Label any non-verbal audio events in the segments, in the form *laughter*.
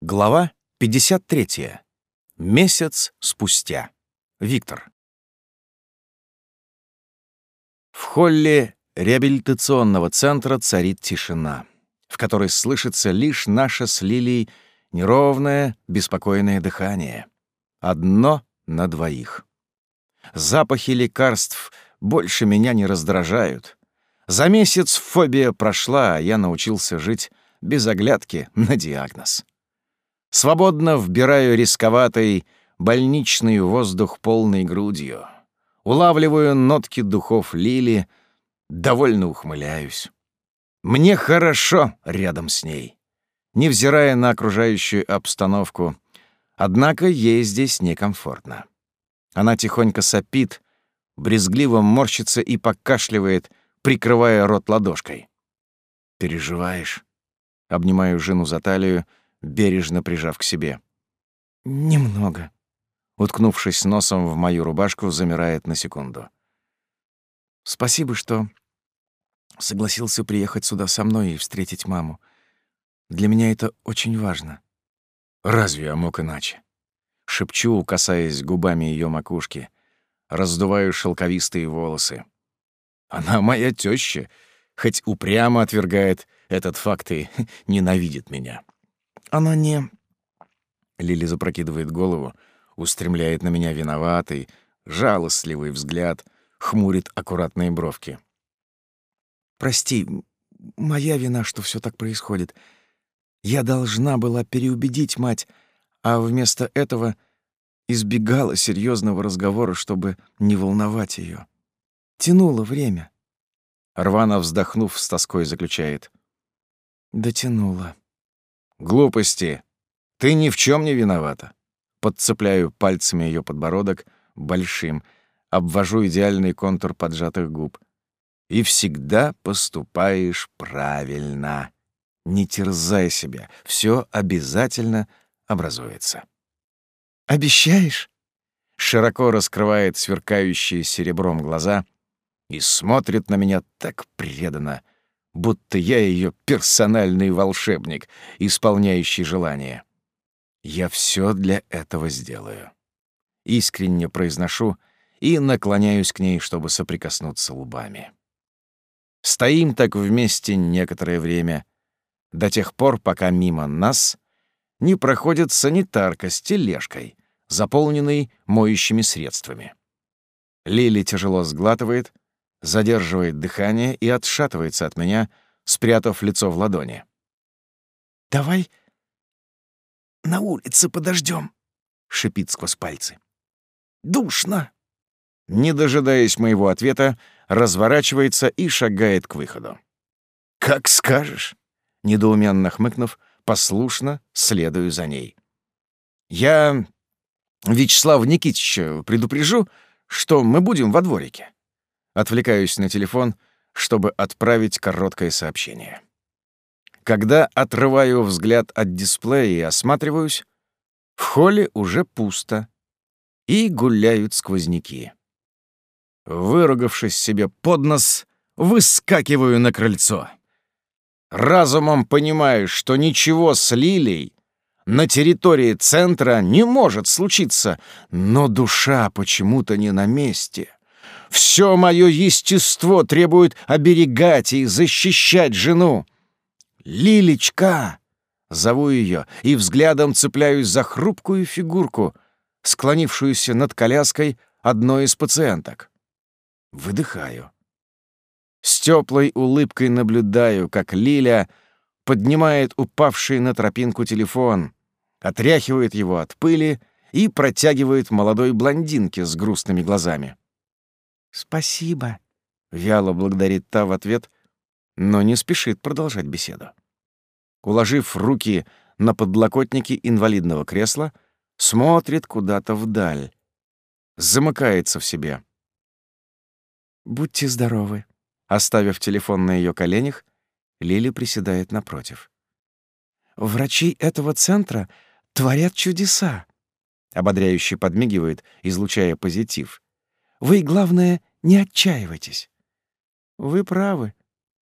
Глава 53. Месяц спустя. Виктор. В холле реабилитационного центра царит тишина, в которой слышится лишь наше с Лилией неровное, беспокойное дыхание. Одно на двоих. Запахи лекарств больше меня не раздражают. За месяц фобия прошла, а я научился жить без оглядки на диагноз. Свободно вбираю рисковатый больничный воздух полной грудью. Улавливаю нотки духов лили, довольно ухмыляюсь. Мне хорошо рядом с ней, невзирая на окружающую обстановку. Однако ей здесь некомфортно. Она тихонько сопит, брезгливо морщится и покашливает, прикрывая рот ладошкой. «Переживаешь?» Обнимаю жену за талию, бережно прижав к себе. «Немного». Уткнувшись носом в мою рубашку, замирает на секунду. «Спасибо, что согласился приехать сюда со мной и встретить маму. Для меня это очень важно». «Разве я мог иначе?» Шепчу, касаясь губами ее макушки. Раздуваю шелковистые волосы. Она моя теща, хоть упрямо отвергает этот факт и *laughs* ненавидит меня. Она не...» Лили запрокидывает голову, устремляет на меня виноватый, жалостливый взгляд, хмурит аккуратные бровки. «Прости, моя вина, что все так происходит. Я должна была переубедить мать, а вместо этого избегала серьезного разговора, чтобы не волновать ее. Тянула время». Рвана, вздохнув, с тоской заключает. «Дотянула». Глупости. Ты ни в чем не виновата. Подцепляю пальцами ее подбородок, большим, обвожу идеальный контур поджатых губ. И всегда поступаешь правильно. Не терзай себя, все обязательно образуется. «Обещаешь?» Широко раскрывает сверкающие серебром глаза и смотрит на меня так преданно, будто я ее персональный волшебник, исполняющий желания. Я все для этого сделаю. Искренне произношу и наклоняюсь к ней, чтобы соприкоснуться лбами. Стоим так вместе некоторое время, до тех пор, пока мимо нас не проходит санитарка с тележкой, заполненной моющими средствами. Лили тяжело сглатывает, задерживает дыхание и отшатывается от меня, спрятав лицо в ладони. «Давай на улице подождем, шипит сквозь пальцы. «Душно!» Не дожидаясь моего ответа, разворачивается и шагает к выходу. «Как скажешь!» — недоуменно хмыкнув, послушно следую за ней. «Я Вячеслав Никитич предупрежу, что мы будем во дворике. Отвлекаюсь на телефон, чтобы отправить короткое сообщение. Когда отрываю взгляд от дисплея и осматриваюсь, в холле уже пусто, и гуляют сквозняки. Выругавшись себе под нос, выскакиваю на крыльцо. Разумом понимаю, что ничего с Лилей на территории центра не может случиться, но душа почему-то не на месте. Все мое естество требует оберегать и защищать жену. «Лилечка!» — зову ее и взглядом цепляюсь за хрупкую фигурку, склонившуюся над коляской одной из пациенток. Выдыхаю. С теплой улыбкой наблюдаю, как Лиля поднимает упавший на тропинку телефон, отряхивает его от пыли и протягивает молодой блондинке с грустными глазами. «Спасибо», — вяло благодарит та в ответ, но не спешит продолжать беседу. Уложив руки на подлокотники инвалидного кресла, смотрит куда-то вдаль, замыкается в себе. «Будьте здоровы». Оставив телефон на ее коленях, Лили приседает напротив. «Врачи этого центра творят чудеса», — ободряюще подмигивает, излучая позитив. Вы, главное, не отчаивайтесь. Вы правы.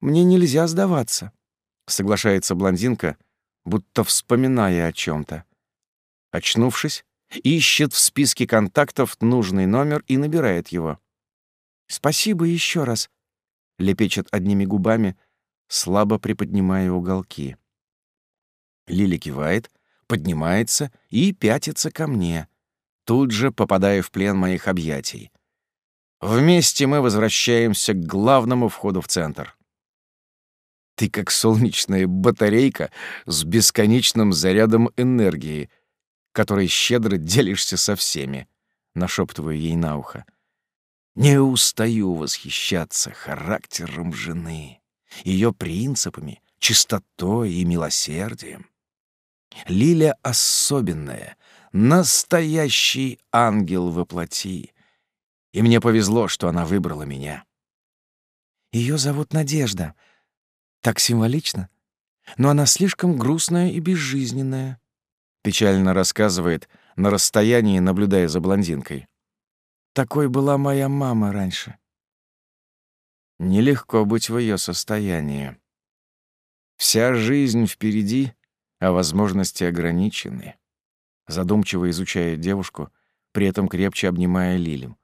Мне нельзя сдаваться, соглашается блондинка, будто вспоминая о чем то Очнувшись, ищет в списке контактов нужный номер и набирает его. «Спасибо еще раз», — лепечет одними губами, слабо приподнимая уголки. Лили кивает, поднимается и пятится ко мне, тут же попадая в плен моих объятий. Вместе мы возвращаемся к главному входу в центр. Ты как солнечная батарейка с бесконечным зарядом энергии, которой щедро делишься со всеми, нашептываю ей на ухо. Не устаю восхищаться характером жены, ее принципами, чистотой и милосердием. Лиля особенная, настоящий ангел во плоти. И мне повезло, что она выбрала меня. Ее зовут Надежда. Так символично. Но она слишком грустная и безжизненная. Печально рассказывает, на расстоянии наблюдая за блондинкой. Такой была моя мама раньше. Нелегко быть в ее состоянии. Вся жизнь впереди, а возможности ограничены. Задумчиво изучая девушку, при этом крепче обнимая Лилем.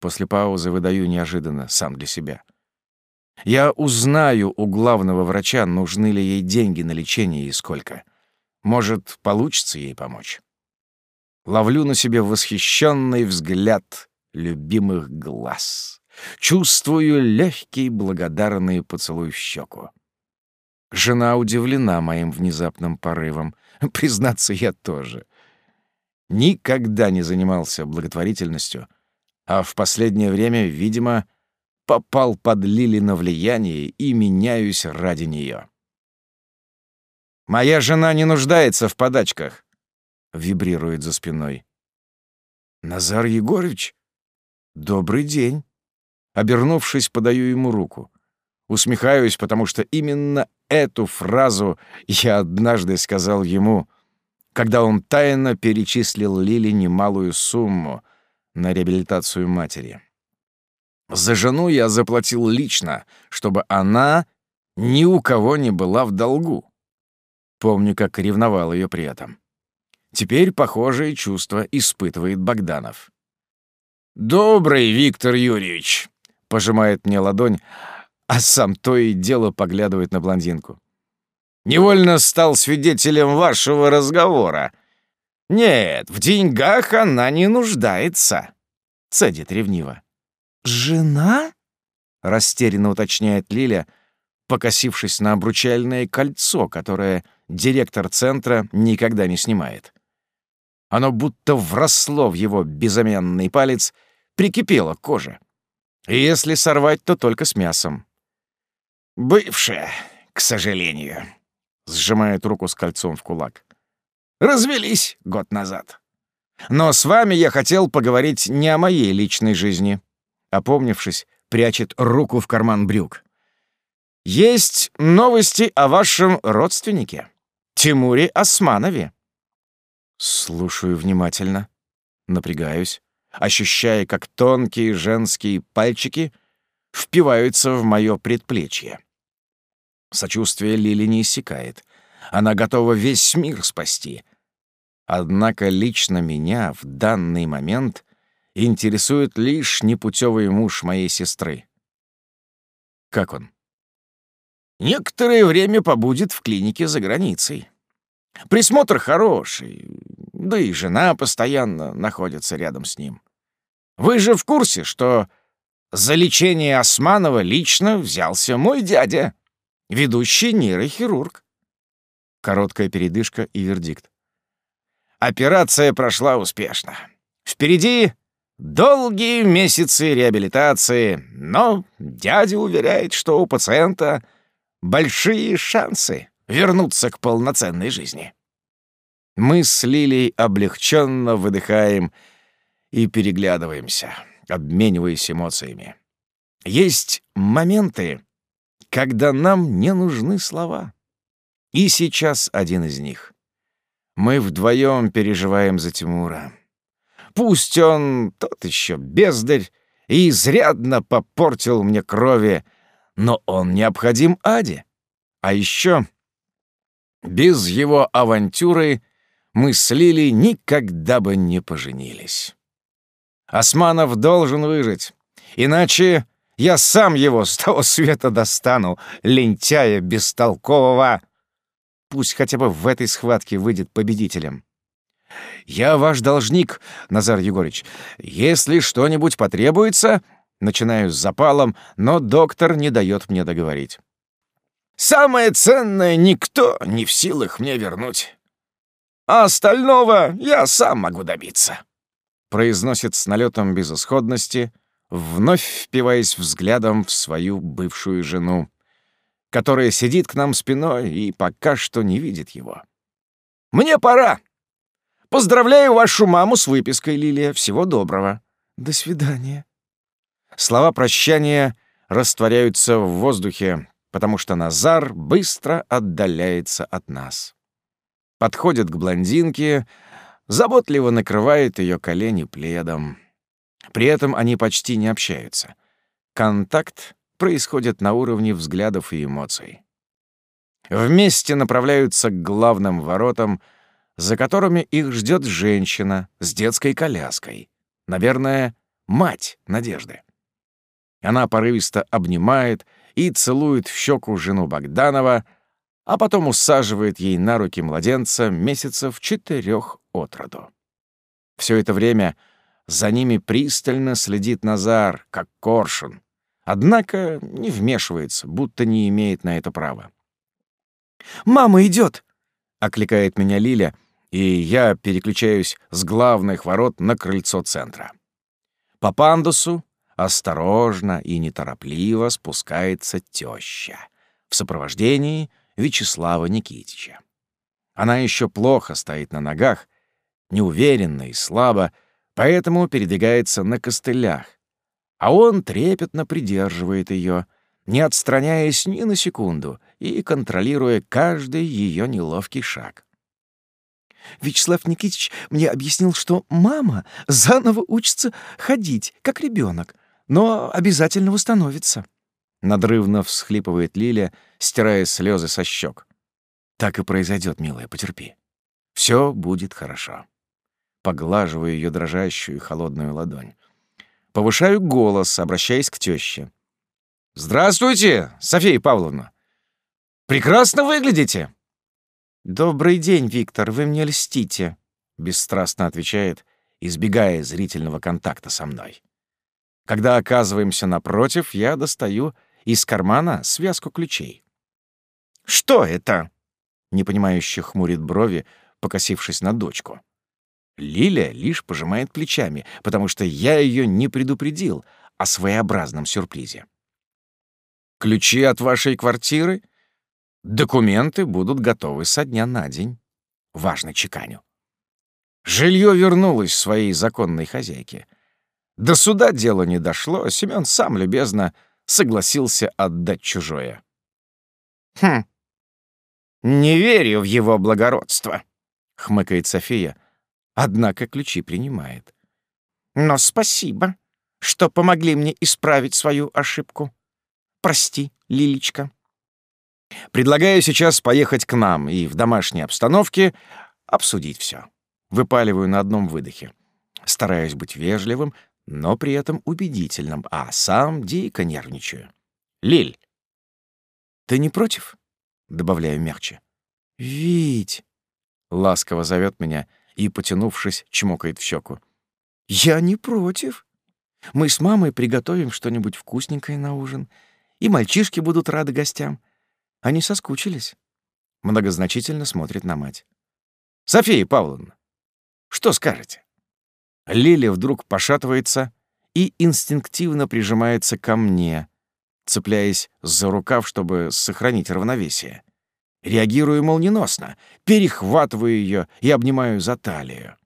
После паузы выдаю неожиданно, сам для себя. Я узнаю у главного врача, нужны ли ей деньги на лечение и сколько. Может, получится ей помочь. Ловлю на себе восхищенный взгляд любимых глаз. Чувствую легкий благодарный поцелуй в щеку. Жена удивлена моим внезапным порывом. *laughs* Признаться, я тоже. Никогда не занимался благотворительностью, а в последнее время, видимо, попал под Лили на влияние и меняюсь ради нее. «Моя жена не нуждается в подачках», — вибрирует за спиной. «Назар Егорович? Добрый день». Обернувшись, подаю ему руку. Усмехаюсь, потому что именно эту фразу я однажды сказал ему, когда он тайно перечислил Лиле немалую сумму на реабилитацию матери. За жену я заплатил лично, чтобы она ни у кого не была в долгу. Помню, как ревновал ее при этом. Теперь похожие чувства испытывает Богданов. «Добрый, Виктор Юрьевич!» — пожимает мне ладонь, а сам то и дело поглядывает на блондинку. «Невольно стал свидетелем вашего разговора. Нет, в деньгах она не нуждается», — цедит ревниво. «Жена?» — растерянно уточняет Лиля, покосившись на обручальное кольцо, которое директор центра никогда не снимает. Оно будто вросло в его безымянный палец, прикипело к коже. Если сорвать, то только с мясом. «Бывшая, к сожалению», — сжимает руку с кольцом в кулак. «Развелись год назад. Но с вами я хотел поговорить не о моей личной жизни». Опомнившись, прячет руку в карман брюк. «Есть новости о вашем родственнике, Тимуре Османове». Слушаю внимательно, напрягаюсь, ощущая, как тонкие женские пальчики впиваются в мое предплечье. Сочувствие Лили не иссякает. Она готова весь мир спасти. Однако лично меня в данный момент интересует лишь непутевый муж моей сестры. Как он? Некоторое время побудет в клинике за границей. Присмотр хороший, да и жена постоянно находится рядом с ним. Вы же в курсе, что за лечение Османова лично взялся мой дядя ведущий нейрохирург. Короткая передышка и вердикт. Операция прошла успешно. Впереди долгие месяцы реабилитации, но дядя уверяет, что у пациента большие шансы вернуться к полноценной жизни. Мы с Лилей облегченно выдыхаем и переглядываемся, обмениваясь эмоциями. Есть моменты, когда нам не нужны слова. И сейчас один из них. Мы вдвоем переживаем за Тимура. Пусть он тот еще бездарь и изрядно попортил мне крови, но он необходим Аде. А еще Без его авантюры мы с Лили никогда бы не поженились. Османов должен выжить, иначе я сам его с того света достану, лентяя бестолкового. Пусть хотя бы в этой схватке выйдет победителем. «Я ваш должник, Назар Егорыч. Если что-нибудь потребуется...» Начинаю с запалом, но доктор не дает мне договорить. «Самое ценное никто не в силах мне вернуть. А остального я сам могу добиться», — произносит с налетом безысходности, вновь впиваясь взглядом в свою бывшую жену, которая сидит к нам спиной и пока что не видит его. «Мне пора. Поздравляю вашу маму с выпиской, Лилия. Всего доброго. До свидания». Слова прощания растворяются в воздухе, потому что Назар быстро отдаляется от нас. Подходит к блондинке, заботливо накрывает ее колени пледом. При этом они почти не общаются. Контакт происходит на уровне взглядов и эмоций. Вместе направляются к главным воротам, за которыми их ждет женщина с детской коляской. Наверное, мать Надежды. Она порывисто обнимает и целует в щеку жену Богданова, а потом усаживает ей на руки младенца месяцев четырех от. Все это время за ними пристально следит Назар, как коршун, однако не вмешивается, будто не имеет на это права. «Мама идет! окликает меня Лиля, и я переключаюсь с главных ворот на крыльцо центра. По пандусу осторожно и неторопливо спускается теща в сопровождении Вячеслава Никитича. Она еще плохо стоит на ногах, неуверенно и слабо, поэтому передвигается на костылях, а он трепетно придерживает ее, не отстраняясь ни на секунду и контролируя каждый ее неловкий шаг. Вячеслав Никитич мне объяснил, что мама заново учится ходить, как ребенок, но обязательно восстановится. Надрывно всхлипывает Лиля, стирая слезы со щек. Так и произойдет, милая, потерпи. Все будет хорошо. Поглаживаю ее дрожащую и холодную ладонь. Повышаю голос, обращаясь к теще. «Здравствуйте, София Павловна! Прекрасно выглядите!» «Добрый день, Виктор, вы мне льстите», — бесстрастно отвечает, избегая зрительного контакта со мной. Когда оказываемся напротив, я достаю из кармана связку ключей. «Что это?» — непонимающе хмурит брови, покосившись на дочку. Лиля лишь пожимает плечами, потому что я ее не предупредил о своеобразном сюрпризе. «Ключи от вашей квартиры? Документы будут готовы со дня на день». Важно чеканю. Жилье вернулось своей законной хозяйке — до суда дело не дошло, Семён сам любезно согласился отдать чужое. «Хм, не верю в его благородство», — хмыкает София, однако ключи принимает. «Но спасибо, что помогли мне исправить свою ошибку. Прости, Лилечка». Предлагаю сейчас поехать к нам и в домашней обстановке обсудить все. Выпаливаю на одном выдохе. Стараюсь быть вежливым, но при этом убедительным, а сам дико нервничаю. «Лиль, ты не против?» — добавляю мягче. «Вить!» — ласково зовет меня и, потянувшись, чмокает в щеку. «Я не против. Мы с мамой приготовим что-нибудь вкусненькое на ужин, и мальчишки будут рады гостям. Они соскучились». Многозначительно смотрит на мать. «София Павловна, что скажете?» Лиля вдруг пошатывается и инстинктивно прижимается ко мне, цепляясь за рукав, чтобы сохранить равновесие. Реагирую молниеносно, перехватываю ее и обнимаю за талию.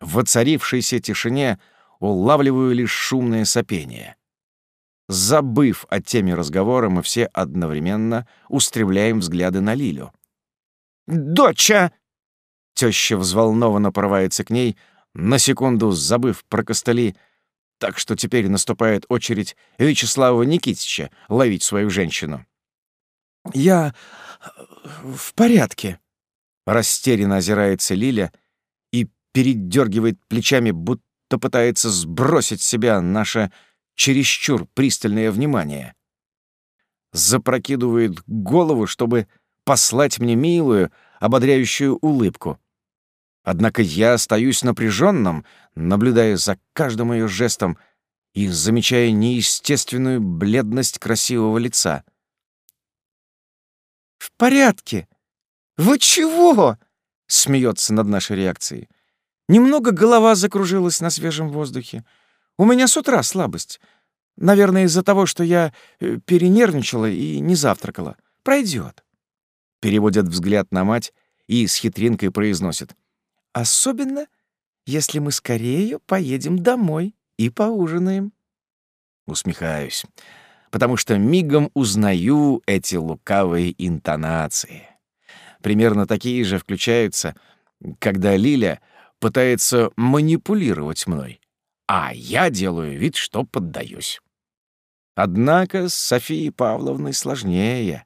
В воцарившейся тишине улавливаю лишь шумное сопение. Забыв о теме разговора, мы все одновременно устремляем взгляды на Лилю. «Доча!» Теща взволнованно порывается к ней, на секунду забыв про костыли, так что теперь наступает очередь Вячеслава Никитича ловить свою женщину. Я в порядке. Растерянно озирается Лиля и передергивает плечами, будто пытается сбросить с себя наше чересчур пристальное внимание. Запрокидывает голову, чтобы послать мне милую, ободряющую улыбку. Однако я остаюсь напряженным, наблюдая за каждым ее жестом и замечая неестественную бледность красивого лица. «В порядке! Вы чего?» — смеется над нашей реакцией. Немного голова закружилась на свежем воздухе. У меня с утра слабость. Наверное, из-за того, что я э, перенервничала и не завтракала. Пройдет. Переводят взгляд на мать и с хитринкой произносит. Особенно, если мы скорее поедем домой и поужинаем. Усмехаюсь, потому что мигом узнаю эти лукавые интонации. Примерно такие же включаются, когда Лиля пытается манипулировать мной, а я делаю вид, что поддаюсь. Однако с Софией Павловной сложнее,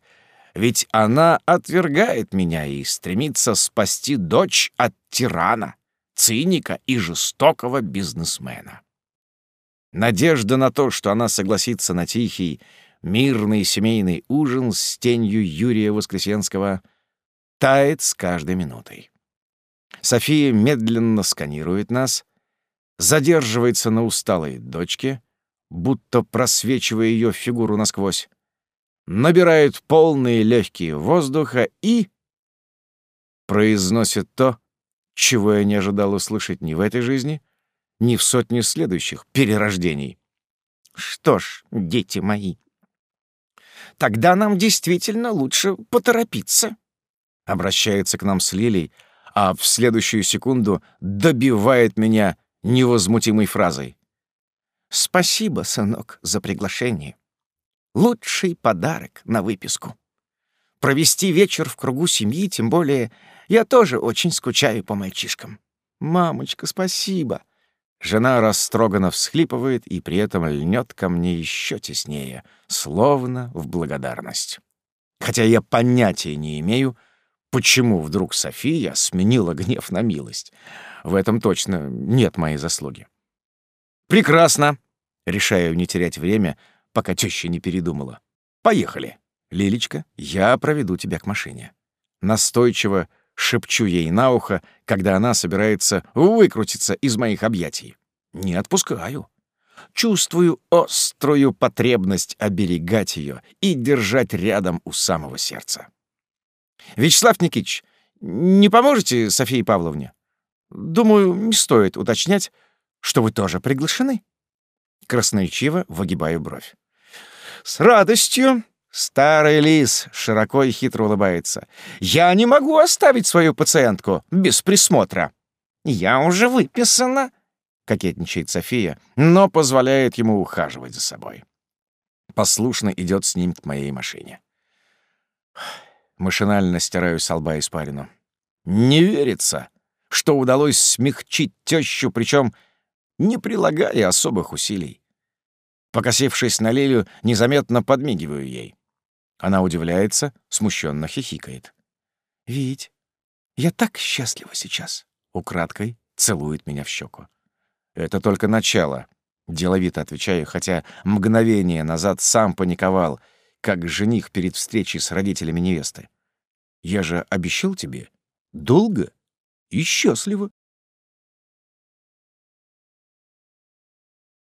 ведь она отвергает меня и стремится спасти дочь от тирана, циника и жестокого бизнесмена. Надежда на то, что она согласится на тихий, мирный семейный ужин с тенью Юрия Воскресенского, тает с каждой минутой. София медленно сканирует нас, задерживается на усталой дочке, будто просвечивая ее фигуру насквозь, набирает полные легкие воздуха и произносит то, чего я не ожидал услышать ни в этой жизни, ни в сотне следующих перерождений. Что ж, дети мои, тогда нам действительно лучше поторопиться. Обращается к нам с Лилей, а в следующую секунду добивает меня невозмутимой фразой. «Спасибо, сынок, за приглашение. Лучший подарок на выписку. Провести вечер в кругу семьи, тем более я тоже очень скучаю по мальчишкам. Мамочка, спасибо. Жена растроганно всхлипывает и при этом льнет ко мне еще теснее, словно в благодарность. Хотя я понятия не имею, почему вдруг София сменила гнев на милость. В этом точно нет моей заслуги. «Прекрасно!» — решаю не терять время, пока теща не передумала. «Поехали. Лилечка, я проведу тебя к машине». Настойчиво шепчу ей на ухо, когда она собирается выкрутиться из моих объятий. Не отпускаю. Чувствую острую потребность оберегать ее и держать рядом у самого сердца. «Вячеслав Никитич, не поможете Софии Павловне? Думаю, не стоит уточнять, что вы тоже приглашены». Красноречиво выгибаю бровь. «С радостью!» Старый лис широко и хитро улыбается. «Я не могу оставить свою пациентку без присмотра». «Я уже выписана», — кокетничает София, но позволяет ему ухаживать за собой. Послушно идет с ним к моей машине. Машинально стираю с лба испарину. Не верится, что удалось смягчить тещу, причем не прилагая особых усилий. Покосившись на Лилю, незаметно подмигиваю ей. Она удивляется, смущенно хихикает. «Вить, я так счастлива сейчас!» Украдкой целует меня в щеку. «Это только начало», — деловито отвечаю, хотя мгновение назад сам паниковал, как жених перед встречей с родителями невесты. «Я же обещал тебе долго и счастливо».